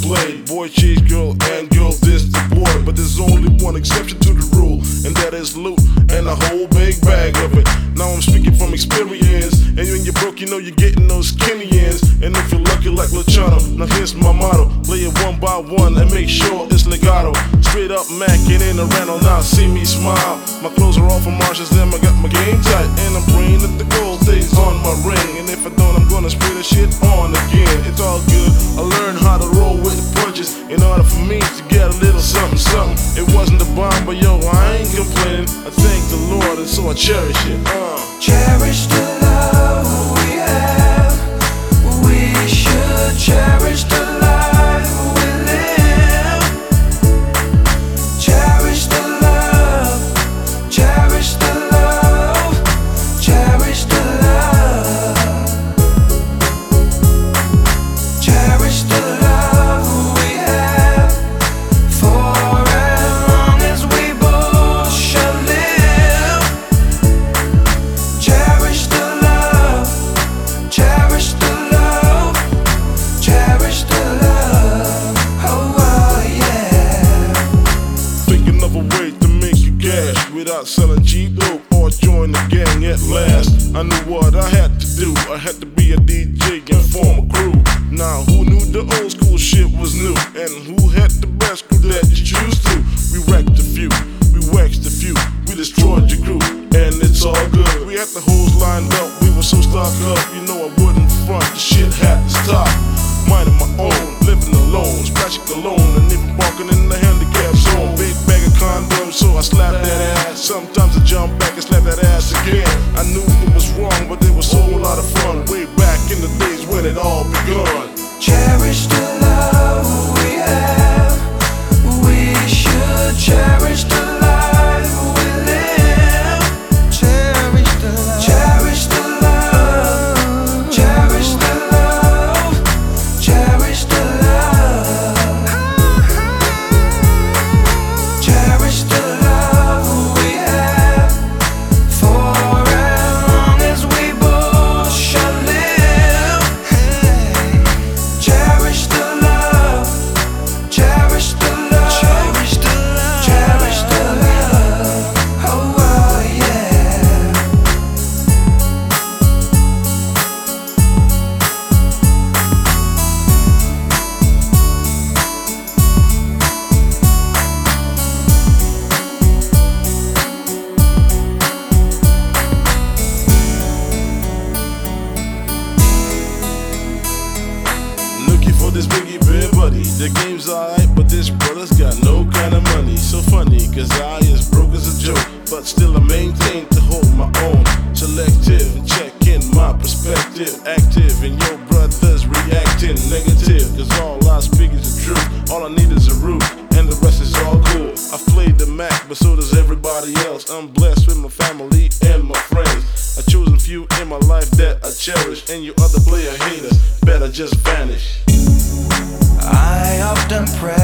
blade. Boy chase girl and girl this the boy. But there's only one exception to the rule, and that is loot and a whole big bag of it. Now I'm speaking from experience, and when you're broke, you know you're getting those skinny ends. And if you're lucky like Luciano, now here's my motto: play it one by one and make sure it's legato. Straight up macking in the rental, now see me smile. My clothes are all from Marshalls, then I got my game tight, and I'm praying that the gold stays on my ring. And if I don't, I'm gonna spray the shit on again. It's all good. To get a little something, something. It wasn't a bomb, but yo, I ain't complaining. I thank the Lord, and so I cherish it. Uh. Cherish the love I knew what I had to do. I had to be a DJ and form a crew. Now, who knew the old school shit was new? And who had the best crew that you choose to? We wrecked a few, we waxed a few, we destroyed your crew, and it's all good. We had the hoes lined up, we were so stocked up, you know I wouldn't front. The shit had to stop. Minding my own, living alone, biggie bear buddy. The game's alright, but this brother's got no kind of money. So funny, cause I as broke as a joke. But still I maintain to hold my own. Selective and check in my perspective. Active and your brothers reacting negative. Cause all I speak is the truth. All I need is a root. And the rest is all good. I've played the Mac, but so does everybody else. I'm blessed with my family and my friends. I chosen few in my life that I cherish. And you other player haters better just vanish. I often pray